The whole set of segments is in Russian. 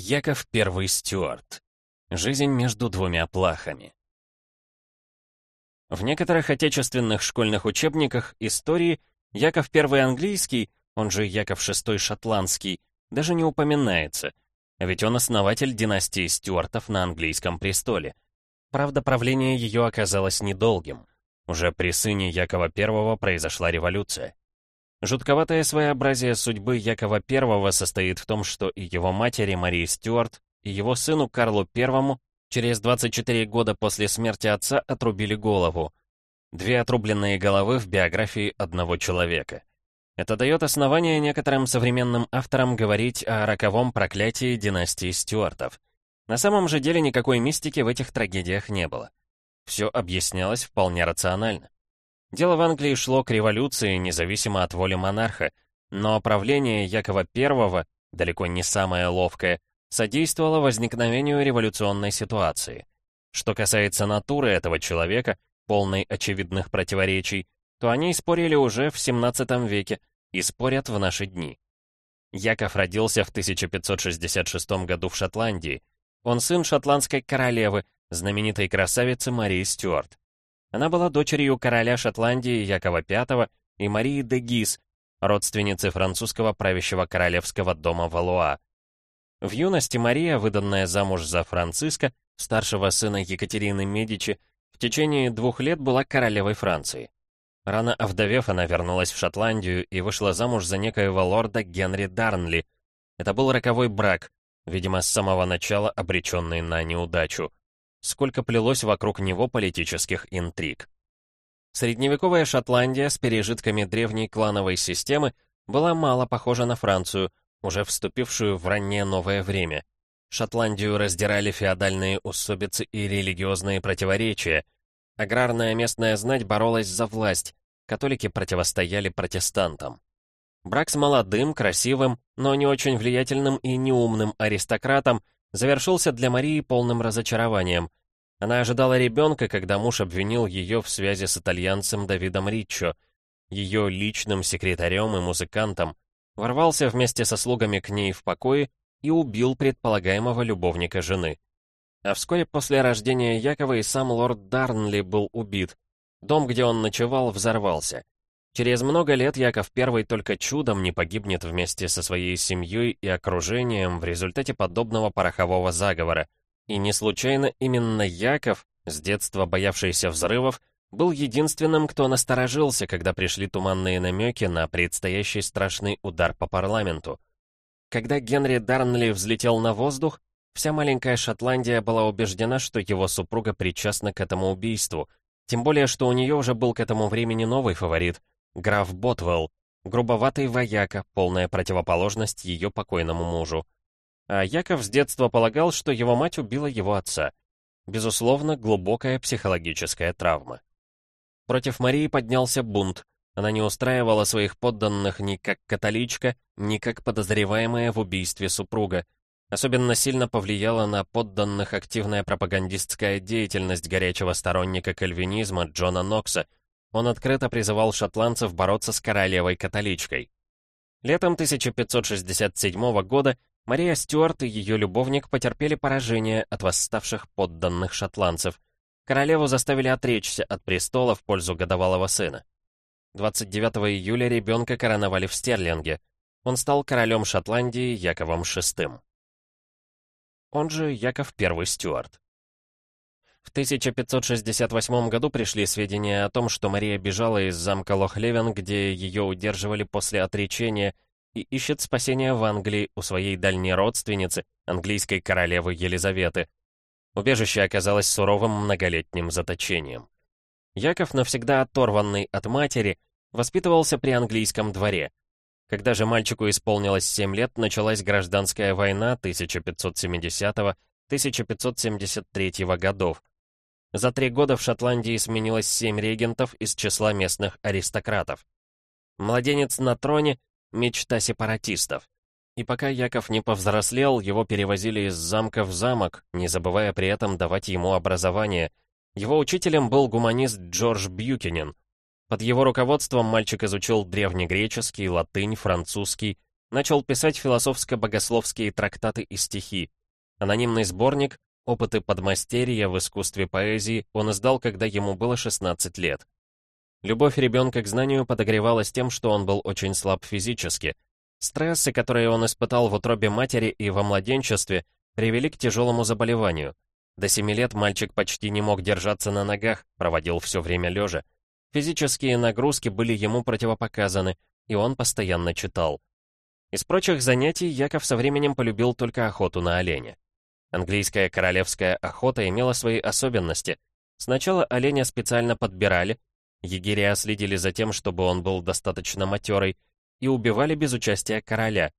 Яков I Стюарт. Жизнь между двумя плахами. В некоторых отечественных школьных учебниках истории Яков I английский, он же Яков VI шотландский, даже не упоминается, ведь он основатель династии Стюартов на английском престоле. Правда, правление ее оказалось недолгим. Уже при сыне Якова I произошла революция. Жутковатое своеобразие судьбы Якова I состоит в том, что и его матери Марии Стюарт, и его сыну Карлу I через 24 года после смерти отца отрубили голову. Две отрубленные головы в биографии одного человека. Это дает основание некоторым современным авторам говорить о роковом проклятии династии Стюартов. На самом же деле никакой мистики в этих трагедиях не было. Все объяснялось вполне рационально. Дело в Англии шло к революции, независимо от воли монарха, но правление Якова I, далеко не самое ловкое, содействовало возникновению революционной ситуации. Что касается натуры этого человека, полной очевидных противоречий, то они спорили уже в 17 веке и спорят в наши дни. Яков родился в 1566 году в Шотландии. Он сын шотландской королевы, знаменитой красавицы Марии Стюарт. Она была дочерью короля Шотландии Якова V и Марии де Гиз, родственницы французского правящего королевского дома Валуа. В юности Мария, выданная замуж за Франциска, старшего сына Екатерины Медичи, в течение двух лет была королевой Франции. Рано овдовев, она вернулась в Шотландию и вышла замуж за некоего лорда Генри Дарнли. Это был роковой брак, видимо, с самого начала обреченный на неудачу сколько плелось вокруг него политических интриг. Средневековая Шотландия с пережитками древней клановой системы была мало похожа на Францию, уже вступившую в раннее новое время. Шотландию раздирали феодальные усобицы и религиозные противоречия. Аграрная местная знать боролась за власть, католики противостояли протестантам. Брак с молодым, красивым, но не очень влиятельным и неумным аристократом завершился для Марии полным разочарованием. Она ожидала ребенка, когда муж обвинил ее в связи с итальянцем Давидом Риччо, ее личным секретарем и музыкантом, ворвался вместе со слугами к ней в покое и убил предполагаемого любовника жены. А вскоре после рождения Якова и сам лорд Дарнли был убит. Дом, где он ночевал, взорвался. Через много лет Яков I только чудом не погибнет вместе со своей семьей и окружением в результате подобного порохового заговора. И не случайно именно Яков, с детства боявшийся взрывов, был единственным, кто насторожился, когда пришли туманные намеки на предстоящий страшный удар по парламенту. Когда Генри Дарнли взлетел на воздух, вся маленькая Шотландия была убеждена, что его супруга причастна к этому убийству, тем более, что у нее уже был к этому времени новый фаворит — Граф Ботвелл, грубоватый вояка, полная противоположность ее покойному мужу. А Яков с детства полагал, что его мать убила его отца. Безусловно, глубокая психологическая травма. Против Марии поднялся бунт. Она не устраивала своих подданных ни как католичка, ни как подозреваемая в убийстве супруга. Особенно сильно повлияла на подданных активная пропагандистская деятельность горячего сторонника кальвинизма Джона Нокса, он открыто призывал шотландцев бороться с королевой-католичкой. Летом 1567 года Мария Стюарт и ее любовник потерпели поражение от восставших подданных шотландцев. Королеву заставили отречься от престола в пользу годовалого сына. 29 июля ребенка короновали в Стерлинге. Он стал королем Шотландии Яковом VI. Он же Яков I Стюарт. В 1568 году пришли сведения о том, что Мария бежала из замка Лохлевен, где ее удерживали после отречения, и ищет спасения в Англии у своей дальней родственницы, английской королевы Елизаветы. Убежище оказалось суровым многолетним заточением. Яков, навсегда оторванный от матери, воспитывался при английском дворе. Когда же мальчику исполнилось 7 лет, началась гражданская война 1570-1573 годов, за три года в Шотландии сменилось семь регентов из числа местных аристократов. Младенец на троне — мечта сепаратистов. И пока Яков не повзрослел, его перевозили из замка в замок, не забывая при этом давать ему образование. Его учителем был гуманист Джордж Бьюкинен. Под его руководством мальчик изучил древнегреческий, латынь, французский, Начал писать философско-богословские трактаты и стихи. Анонимный сборник «Опыты подмастерья в искусстве поэзии» он издал, когда ему было 16 лет. Любовь ребенка к знанию подогревалась тем, что он был очень слаб физически. Стрессы, которые он испытал в утробе матери и во младенчестве, привели к тяжелому заболеванию. До 7 лет мальчик почти не мог держаться на ногах, проводил все время лежа. Физические нагрузки были ему противопоказаны, и он постоянно читал. Из прочих занятий Яков со временем полюбил только охоту на оленя. Английская королевская охота имела свои особенности. Сначала оленя специально подбирали, егеря следили за тем, чтобы он был достаточно матерый, и убивали без участия короля.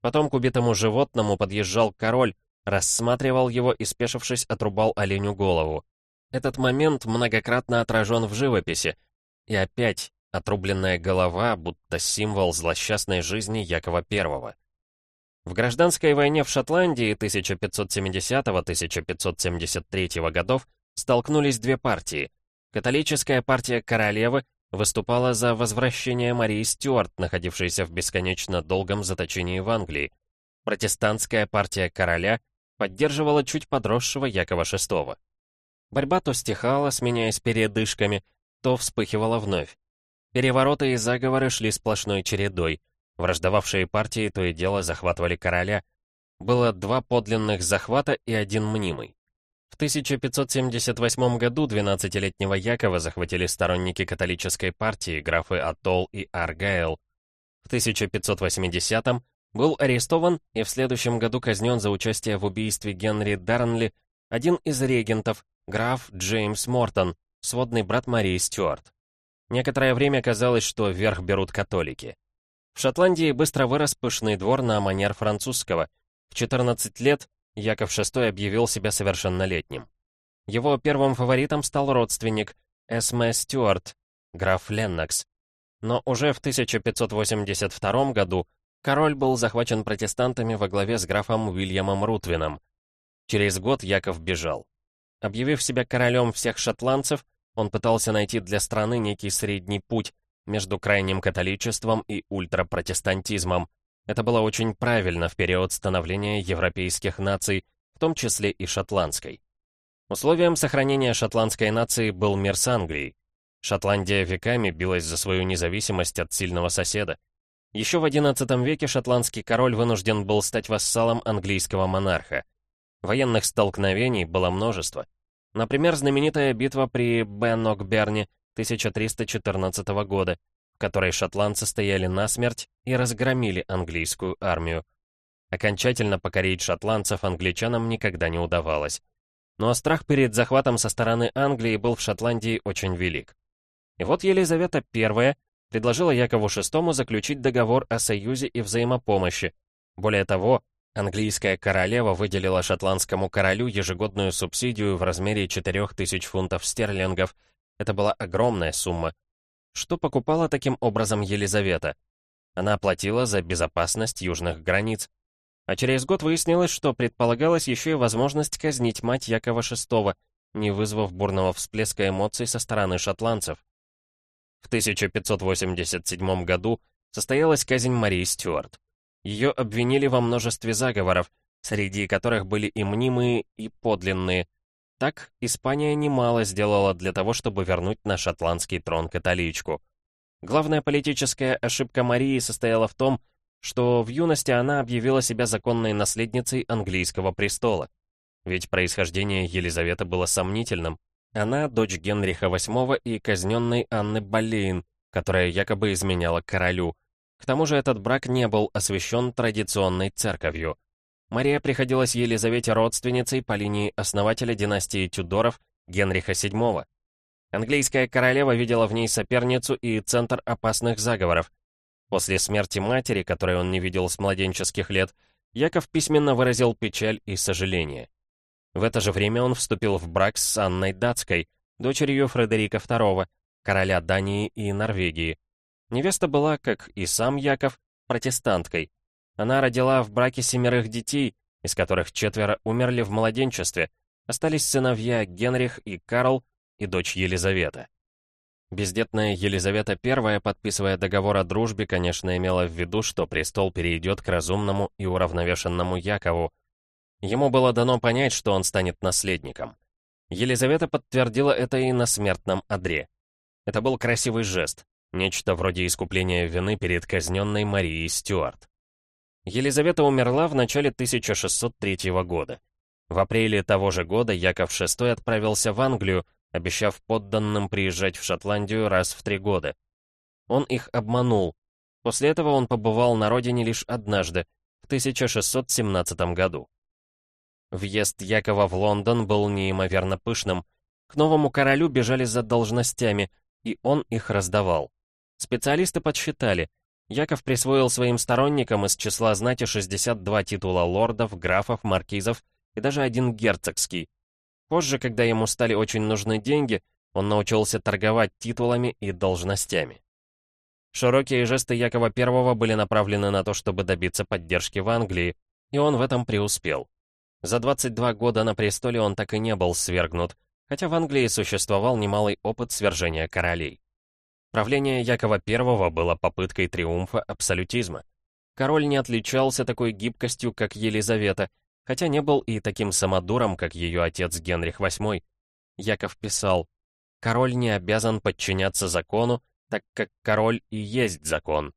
Потом к убитому животному подъезжал король, рассматривал его и, спешившись, отрубал оленю голову. Этот момент многократно отражен в живописи. И опять Отрубленная голова, будто символ злосчастной жизни Якова I. В гражданской войне в Шотландии 1570-1573 годов столкнулись две партии. Католическая партия королевы выступала за возвращение Марии Стюарт, находившейся в бесконечно долгом заточении в Англии. Протестантская партия короля поддерживала чуть подросшего Якова VI. Борьба то стихала, сменяясь передышками, то вспыхивала вновь. Перевороты и заговоры шли сплошной чередой. Враждовавшие партии то и дело захватывали короля. Было два подлинных захвата и один мнимый. В 1578 году 12-летнего Якова захватили сторонники католической партии, графы Атолл и Аргайл. В 1580 был арестован и в следующем году казнен за участие в убийстве Генри Дарнли один из регентов, граф Джеймс Мортон, сводный брат Марии Стюарт. Некоторое время казалось, что вверх берут католики. В Шотландии быстро вырос пышный двор на манер французского. В 14 лет Яков VI объявил себя совершеннолетним. Его первым фаворитом стал родственник Эсме Стюарт, граф Леннокс. Но уже в 1582 году король был захвачен протестантами во главе с графом Уильямом Рутвином. Через год Яков бежал. Объявив себя королем всех шотландцев, он пытался найти для страны некий средний путь между крайним католичеством и ультрапротестантизмом. Это было очень правильно в период становления европейских наций, в том числе и шотландской. Условием сохранения шотландской нации был мир с Англией. Шотландия веками билась за свою независимость от сильного соседа. Еще в XI веке шотландский король вынужден был стать вассалом английского монарха. Военных столкновений было множество. Например, знаменитая битва при Беннокберне 1314 года, в которой шотландцы стояли насмерть и разгромили английскую армию. Окончательно покорить шотландцев англичанам никогда не удавалось. Но страх перед захватом со стороны Англии был в Шотландии очень велик. И вот Елизавета I предложила Якову VI заключить договор о союзе и взаимопомощи. Более того, Английская королева выделила шотландскому королю ежегодную субсидию в размере 4000 фунтов стерлингов. Это была огромная сумма. Что покупала таким образом Елизавета? Она платила за безопасность южных границ. А через год выяснилось, что предполагалась еще и возможность казнить мать Якова VI, не вызвав бурного всплеска эмоций со стороны шотландцев. В 1587 году состоялась казнь Марии Стюарт. Ее обвинили во множестве заговоров, среди которых были и мнимые, и подлинные. Так, Испания немало сделала для того, чтобы вернуть на шотландский трон католичку. Главная политическая ошибка Марии состояла в том, что в юности она объявила себя законной наследницей английского престола. Ведь происхождение Елизаветы было сомнительным. Она дочь Генриха VIII и казненной Анны Болейн, которая якобы изменяла королю. К тому же этот брак не был освящен традиционной церковью. Мария приходилась Елизавете родственницей по линии основателя династии Тюдоров Генриха VII. Английская королева видела в ней соперницу и центр опасных заговоров. После смерти матери, которой он не видел с младенческих лет, Яков письменно выразил печаль и сожаление. В это же время он вступил в брак с Анной Датской, дочерью Фредерика II, короля Дании и Норвегии. Невеста была, как и сам Яков, протестанткой. Она родила в браке семерых детей, из которых четверо умерли в младенчестве. Остались сыновья Генрих и Карл и дочь Елизавета. Бездетная Елизавета I, подписывая договор о дружбе, конечно, имела в виду, что престол перейдет к разумному и уравновешенному Якову. Ему было дано понять, что он станет наследником. Елизавета подтвердила это и на смертном одре. Это был красивый жест, нечто вроде искупления вины перед казненной Марией Стюарт. Елизавета умерла в начале 1603 года. В апреле того же года Яков VI отправился в Англию, обещав подданным приезжать в Шотландию раз в три года. Он их обманул. После этого он побывал на родине лишь однажды, в 1617 году. Въезд Якова в Лондон был неимоверно пышным. К новому королю бежали за должностями, и он их раздавал. Специалисты подсчитали, Яков присвоил своим сторонникам из числа знати 62 титула лордов, графов, маркизов и даже один герцогский. Позже, когда ему стали очень нужны деньги, он научился торговать титулами и должностями. Широкие жесты Якова I были направлены на то, чтобы добиться поддержки в Англии, и он в этом преуспел. За 22 года на престоле он так и не был свергнут, хотя в Англии существовал немалый опыт свержения королей. Правление Якова I было попыткой триумфа абсолютизма. Король не отличался такой гибкостью, как Елизавета, хотя не был и таким самодуром, как ее отец Генрих VIII. Яков писал, «Король не обязан подчиняться закону, так как король и есть закон».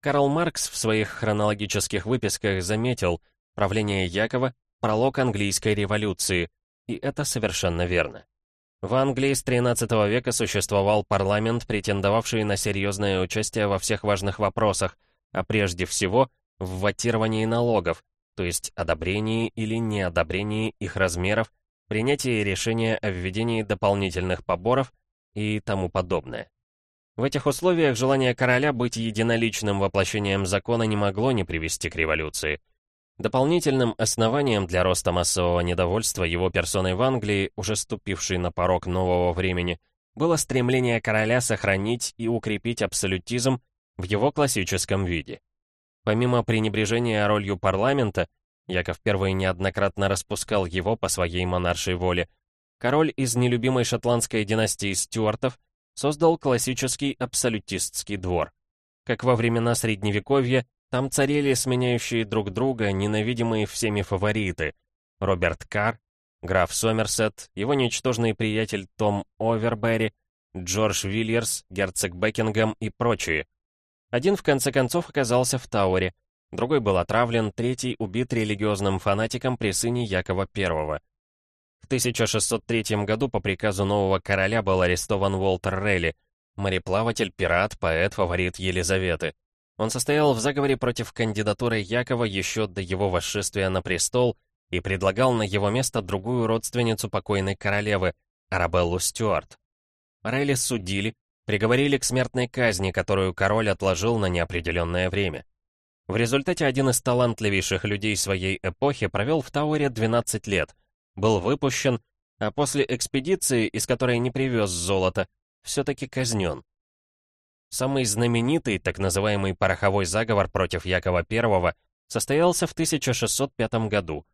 Карл Маркс в своих хронологических выписках заметил, правление Якова — пролог английской революции, и это совершенно верно. В Англии с XIII века существовал парламент, претендовавший на серьезное участие во всех важных вопросах, а прежде всего в ватировании налогов, то есть одобрении или неодобрении их размеров, принятии решения о введении дополнительных поборов и тому подобное. В этих условиях желание короля быть единоличным воплощением закона не могло не привести к революции. Дополнительным основанием для роста массового недовольства его персоной в Англии, уже ступившей на порог нового времени, было стремление короля сохранить и укрепить абсолютизм в его классическом виде. Помимо пренебрежения ролью парламента, Яков I неоднократно распускал его по своей монаршей воле. Король из нелюбимой шотландской династии Стюартов создал классический абсолютистский двор. Как во времена Средневековья, там царили сменяющие друг друга ненавидимые всеми фавориты. Роберт Карр, граф Сомерсет, его ничтожный приятель Том Овербери, Джордж Вильерс, герцог Бекингем и прочие. Один в конце концов оказался в Тауэре, другой был отравлен, третий убит религиозным фанатиком при сыне Якова I. В 1603 году по приказу нового короля был арестован Уолтер Релли, мореплаватель, пират, поэт, фаворит Елизаветы. Он состоял в заговоре против кандидатуры Якова еще до его восшествия на престол и предлагал на его место другую родственницу покойной королевы, Арабеллу Стюарт. Релли судили, приговорили к смертной казни, которую король отложил на неопределенное время. В результате один из талантливейших людей своей эпохи провел в Тауэре 12 лет, был выпущен, а после экспедиции, из которой не привез золото, все-таки казнен. Самый знаменитый, так называемый пороховой заговор против Якова I состоялся в 1605 году.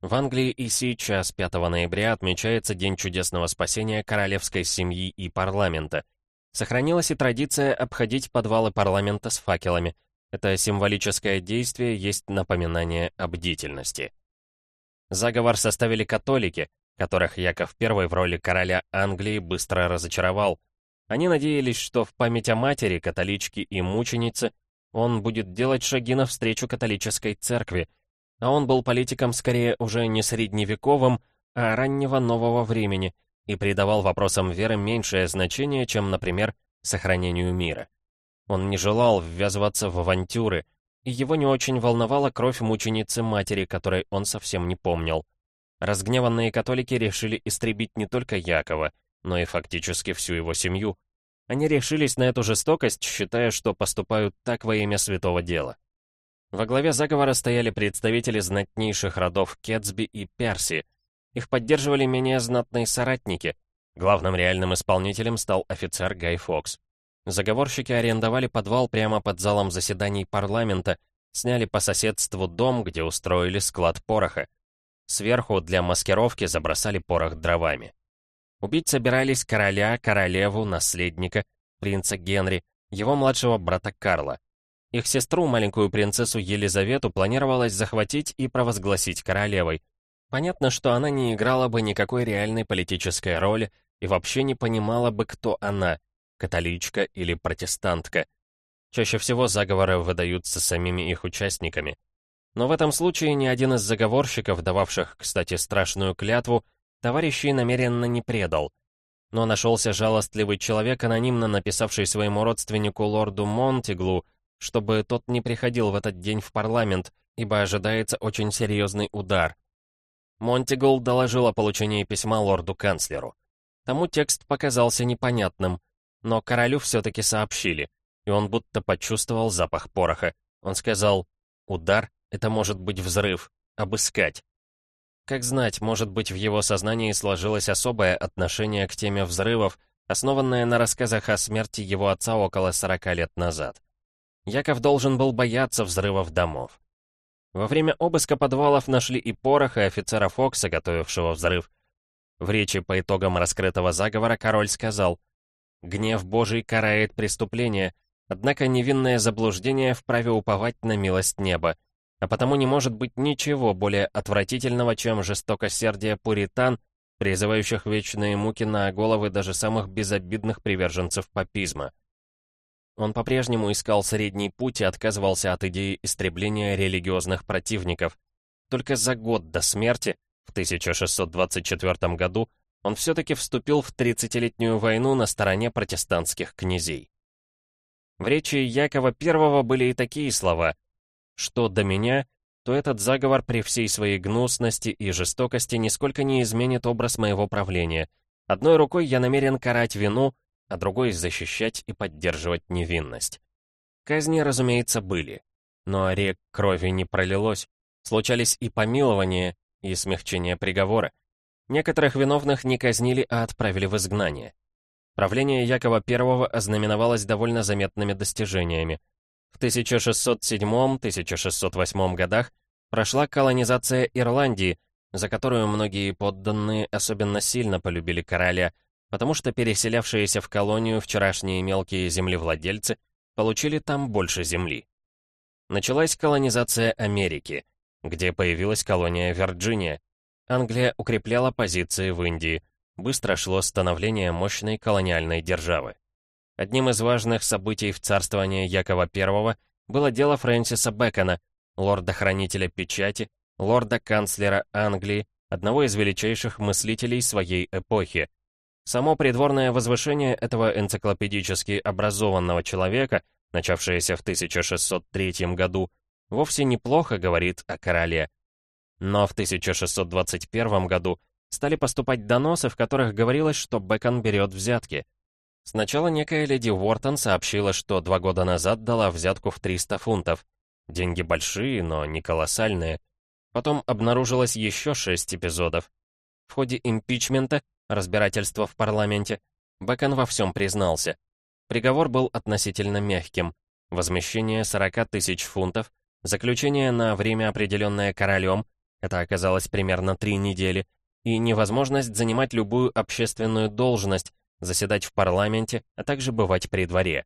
В Англии и сейчас, 5 ноября, отмечается День чудесного спасения королевской семьи и парламента — Сохранилась и традиция обходить подвалы парламента с факелами. Это символическое действие есть напоминание о бдительности. Заговор составили католики, которых Яков I в роли короля Англии быстро разочаровал. Они надеялись, что в память о матери, католичке и мученице он будет делать шаги навстречу католической церкви, а он был политиком скорее уже не средневековым, а раннего нового времени — и придавал вопросам веры меньшее значение, чем, например, сохранению мира. Он не желал ввязываться в авантюры, и его не очень волновала кровь мученицы матери, которой он совсем не помнил. Разгневанные католики решили истребить не только Якова, но и фактически всю его семью. Они решились на эту жестокость, считая, что поступают так во имя святого дела. Во главе заговора стояли представители знатнейших родов Кетсби и Перси, их поддерживали менее знатные соратники. Главным реальным исполнителем стал офицер Гай Фокс. Заговорщики арендовали подвал прямо под залом заседаний парламента, сняли по соседству дом, где устроили склад пороха. Сверху для маскировки забросали порох дровами. Убить собирались короля, королеву, наследника, принца Генри, его младшего брата Карла. Их сестру, маленькую принцессу Елизавету, планировалось захватить и провозгласить королевой. Понятно, что она не играла бы никакой реальной политической роли и вообще не понимала бы, кто она — католичка или протестантка. Чаще всего заговоры выдаются самими их участниками. Но в этом случае ни один из заговорщиков, дававших, кстати, страшную клятву, товарищей намеренно не предал. Но нашелся жалостливый человек, анонимно написавший своему родственнику лорду Монтиглу, чтобы тот не приходил в этот день в парламент, ибо ожидается очень серьезный удар. Монтигул доложил о получении письма лорду-канцлеру. Тому текст показался непонятным, но королю все-таки сообщили, и он будто почувствовал запах пороха. Он сказал «Удар — это может быть взрыв. Обыскать». Как знать, может быть, в его сознании сложилось особое отношение к теме взрывов, основанное на рассказах о смерти его отца около 40 лет назад. Яков должен был бояться взрывов домов. Во время обыска подвалов нашли и порох, и офицера Фокса, готовившего взрыв. В речи по итогам раскрытого заговора король сказал, «Гнев Божий карает преступление, однако невинное заблуждение вправе уповать на милость неба, а потому не может быть ничего более отвратительного, чем жестокосердие пуритан, призывающих вечные муки на головы даже самых безобидных приверженцев папизма». Он по-прежнему искал средний путь и отказывался от идеи истребления религиозных противников. Только за год до смерти, в 1624 году, он все-таки вступил в 30-летнюю войну на стороне протестантских князей. В речи Якова I были и такие слова «Что до меня, то этот заговор при всей своей гнусности и жестокости нисколько не изменит образ моего правления. Одной рукой я намерен карать вину, а другой — защищать и поддерживать невинность. Казни, разумеется, были. Но рек крови не пролилось. Случались и помилования, и смягчение приговора. Некоторых виновных не казнили, а отправили в изгнание. Правление Якова I ознаменовалось довольно заметными достижениями. В 1607-1608 годах прошла колонизация Ирландии, за которую многие подданные особенно сильно полюбили короля, потому что переселявшиеся в колонию вчерашние мелкие землевладельцы получили там больше земли. Началась колонизация Америки, где появилась колония Вирджиния. Англия укрепляла позиции в Индии. Быстро шло становление мощной колониальной державы. Одним из важных событий в царствовании Якова I было дело Фрэнсиса Бэкона, лорда-хранителя печати, лорда-канцлера Англии, одного из величайших мыслителей своей эпохи, Само придворное возвышение этого энциклопедически образованного человека, начавшееся в 1603 году, вовсе неплохо говорит о короле. Но в 1621 году стали поступать доносы, в которых говорилось, что Бэкон берет взятки. Сначала некая леди Уортон сообщила, что два года назад дала взятку в 300 фунтов. Деньги большие, но не колоссальные. Потом обнаружилось еще шесть эпизодов. В ходе импичмента разбирательства в парламенте, Бэкон во всем признался. Приговор был относительно мягким. Возмещение 40 тысяч фунтов, заключение на время, определенное королем, это оказалось примерно три недели, и невозможность занимать любую общественную должность, заседать в парламенте, а также бывать при дворе.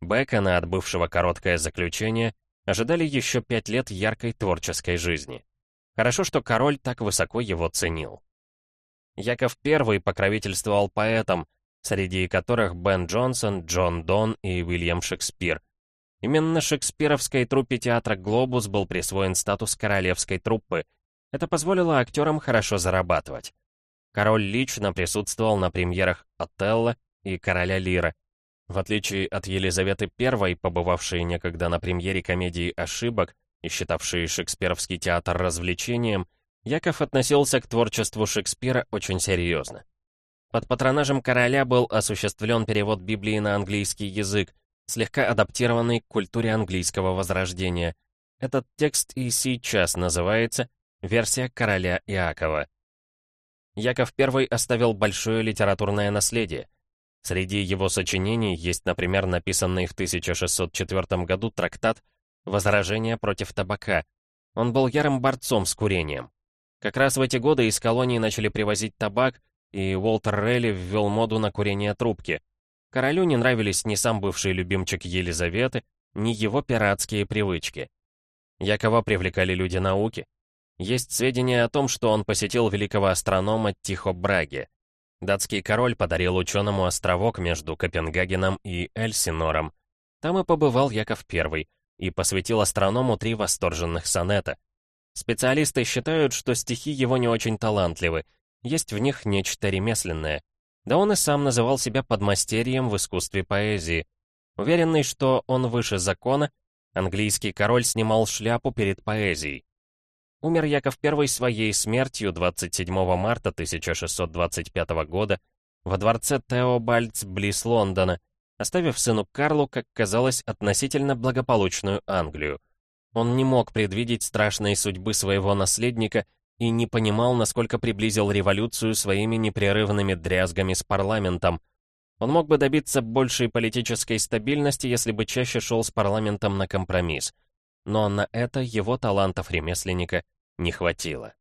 Бэкона, от бывшего короткое заключение, ожидали еще пять лет яркой творческой жизни. Хорошо, что король так высоко его ценил. Яков I покровительствовал поэтам, среди которых Бен Джонсон, Джон Дон и Уильям Шекспир. Именно шекспировской труппе театра «Глобус» был присвоен статус королевской труппы. Это позволило актерам хорошо зарабатывать. Король лично присутствовал на премьерах «Отелло» и «Короля Лира». В отличие от Елизаветы I, побывавшей некогда на премьере комедии «Ошибок» и считавшей шекспировский театр развлечением, Яков относился к творчеству Шекспира очень серьезно. Под патронажем короля был осуществлен перевод Библии на английский язык, слегка адаптированный к культуре английского возрождения. Этот текст и сейчас называется «Версия короля Иакова». Яков I оставил большое литературное наследие. Среди его сочинений есть, например, написанный в 1604 году трактат «Возражение против табака». Он был ярым борцом с курением. Как раз в эти годы из колонии начали привозить табак, и Уолтер Релли ввел моду на курение трубки. Королю не нравились ни сам бывший любимчик Елизаветы, ни его пиратские привычки. Якова привлекали люди науки. Есть сведения о том, что он посетил великого астронома Тихо Браге. Датский король подарил ученому островок между Копенгагеном и Эльсинором. Там и побывал Яков I и посвятил астроному три восторженных сонета. Специалисты считают, что стихи его не очень талантливы, есть в них нечто ремесленное. Да он и сам называл себя подмастерьем в искусстве поэзии. Уверенный, что он выше закона, английский король снимал шляпу перед поэзией. Умер Яков I своей смертью 27 марта 1625 года во дворце Теобальдс близ Лондона, оставив сыну Карлу, как казалось, относительно благополучную Англию. Он не мог предвидеть страшные судьбы своего наследника и не понимал, насколько приблизил революцию своими непрерывными дрязгами с парламентом. Он мог бы добиться большей политической стабильности, если бы чаще шел с парламентом на компромисс. Но на это его талантов ремесленника не хватило.